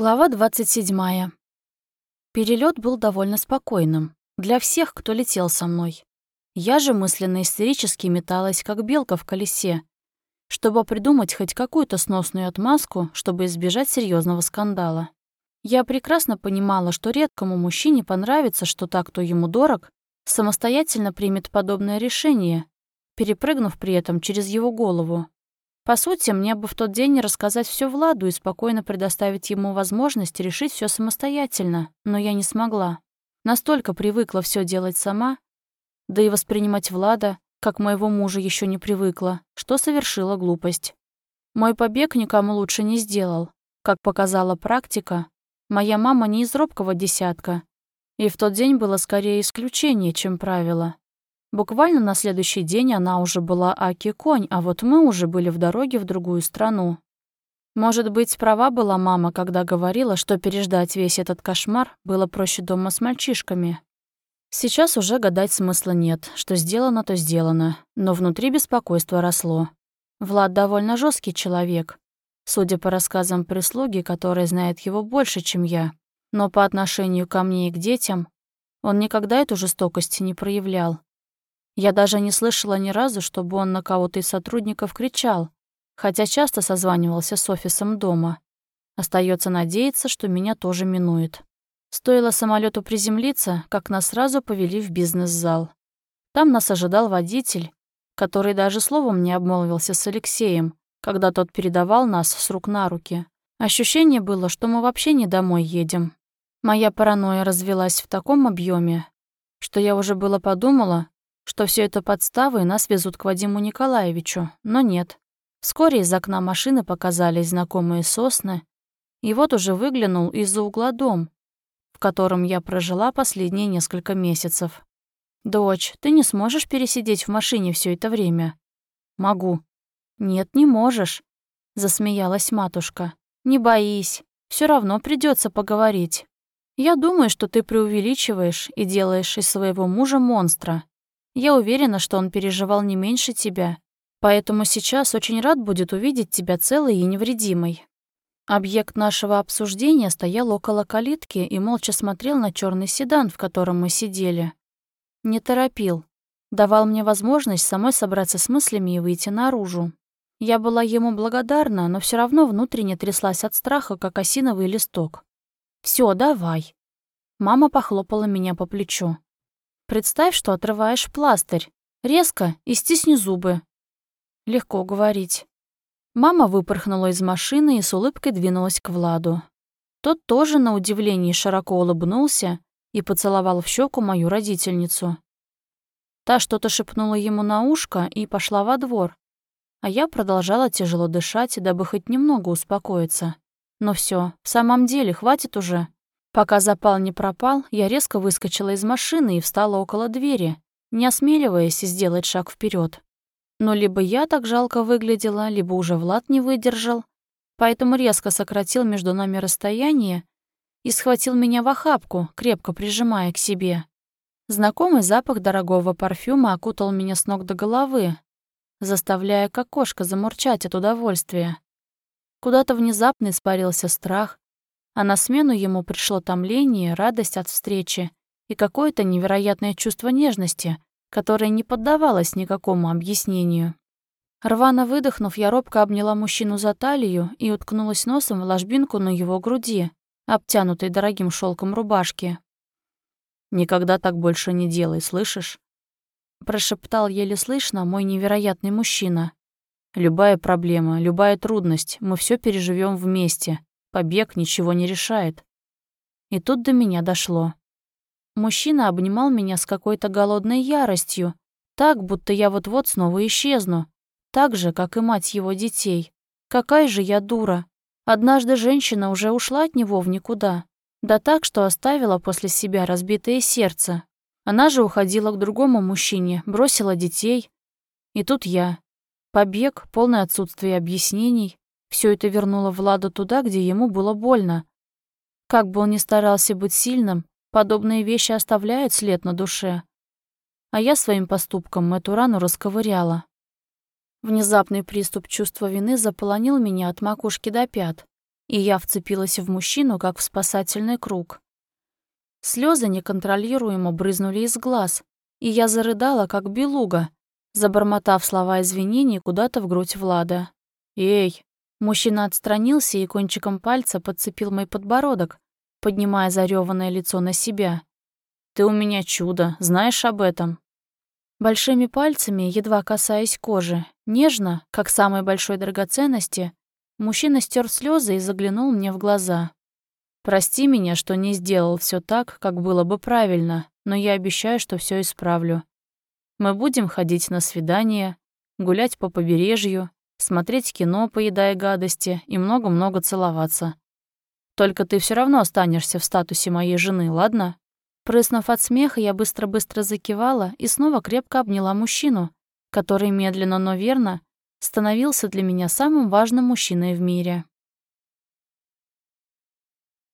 Глава 27. Перелет был довольно спокойным. Для всех, кто летел со мной. Я же мысленно истерически металась, как белка в колесе, чтобы придумать хоть какую-то сносную отмазку, чтобы избежать серьезного скандала. Я прекрасно понимала, что редкому мужчине понравится, что так, кто ему дорог, самостоятельно примет подобное решение, перепрыгнув при этом через его голову. По сути, мне бы в тот день рассказать все Владу и спокойно предоставить ему возможность решить все самостоятельно, но я не смогла. Настолько привыкла все делать сама, да и воспринимать Влада, как моего мужа еще не привыкла, что совершила глупость. Мой побег никому лучше не сделал. Как показала практика, моя мама не из робкого десятка, и в тот день было скорее исключение, чем правило. Буквально на следующий день она уже была Аки-конь, а вот мы уже были в дороге в другую страну. Может быть, права была мама, когда говорила, что переждать весь этот кошмар было проще дома с мальчишками. Сейчас уже гадать смысла нет, что сделано, то сделано, но внутри беспокойство росло. Влад довольно жесткий человек, судя по рассказам прислуги, которая знает его больше, чем я. Но по отношению ко мне и к детям он никогда эту жестокость не проявлял. Я даже не слышала ни разу, чтобы он на кого-то из сотрудников кричал, хотя часто созванивался с офисом дома. Остается надеяться, что меня тоже минует. Стоило самолету приземлиться, как нас сразу повели в бизнес-зал. Там нас ожидал водитель, который даже словом не обмолвился с Алексеем, когда тот передавал нас с рук на руки. Ощущение было, что мы вообще не домой едем. Моя паранойя развелась в таком объеме, что я уже было подумала, что все это подставы и нас везут к Вадиму Николаевичу, но нет. Вскоре из окна машины показались знакомые сосны, и вот уже выглянул из-за угла дом, в котором я прожила последние несколько месяцев. «Дочь, ты не сможешь пересидеть в машине все это время?» «Могу». «Нет, не можешь», — засмеялась матушка. «Не боись, все равно придется поговорить. Я думаю, что ты преувеличиваешь и делаешь из своего мужа монстра. Я уверена, что он переживал не меньше тебя, поэтому сейчас очень рад будет увидеть тебя целой и невредимой». Объект нашего обсуждения стоял около калитки и молча смотрел на черный седан, в котором мы сидели. Не торопил. Давал мне возможность самой собраться с мыслями и выйти наружу. Я была ему благодарна, но все равно внутренне тряслась от страха, как осиновый листок. Все, давай». Мама похлопала меня по плечу. Представь, что отрываешь пластырь. Резко и стисни зубы. Легко говорить. Мама выпорхнула из машины и с улыбкой двинулась к Владу. Тот тоже, на удивление, широко улыбнулся и поцеловал в щеку мою родительницу. Та что-то шепнула ему на ушко и пошла во двор. А я продолжала тяжело дышать, дабы хоть немного успокоиться. Но все, в самом деле, хватит уже. Пока запал не пропал, я резко выскочила из машины и встала около двери, не осмеливаясь сделать шаг вперед. Но либо я так жалко выглядела, либо уже Влад не выдержал, поэтому резко сократил между нами расстояние и схватил меня в охапку, крепко прижимая к себе. Знакомый запах дорогого парфюма окутал меня с ног до головы, заставляя как кошка замурчать от удовольствия. Куда-то внезапно испарился страх, а на смену ему пришло томление, радость от встречи и какое-то невероятное чувство нежности, которое не поддавалось никакому объяснению. Рвано выдохнув, я робко обняла мужчину за талию и уткнулась носом в ложбинку на его груди, обтянутой дорогим шелком рубашки. «Никогда так больше не делай, слышишь?» Прошептал еле слышно мой невероятный мужчина. «Любая проблема, любая трудность, мы все переживем вместе, Побег ничего не решает. И тут до меня дошло. Мужчина обнимал меня с какой-то голодной яростью, так, будто я вот-вот снова исчезну. Так же, как и мать его детей. Какая же я дура. Однажды женщина уже ушла от него в никуда. Да так, что оставила после себя разбитое сердце. Она же уходила к другому мужчине, бросила детей. И тут я. Побег, полное отсутствие объяснений, все это вернуло Влада туда, где ему было больно. Как бы он ни старался быть сильным, подобные вещи оставляют след на душе. А я своим поступком эту рану расковыряла. Внезапный приступ чувства вины заполонил меня от макушки до пят. и я вцепилась в мужчину, как в спасательный круг. Слезы неконтролируемо брызнули из глаз, и я зарыдала, как белуга, забормотав слова извинений куда-то в грудь Влада. «Эй!» Мужчина отстранился и кончиком пальца подцепил мой подбородок, поднимая зарёванное лицо на себя. «Ты у меня чудо, знаешь об этом?» Большими пальцами, едва касаясь кожи, нежно, как самой большой драгоценности, мужчина стер слезы и заглянул мне в глаза. «Прости меня, что не сделал все так, как было бы правильно, но я обещаю, что все исправлю. Мы будем ходить на свидания, гулять по побережью, смотреть кино, поедая гадости, и много-много целоваться. Только ты все равно останешься в статусе моей жены, ладно?» Прыснув от смеха, я быстро-быстро закивала и снова крепко обняла мужчину, который медленно, но верно становился для меня самым важным мужчиной в мире.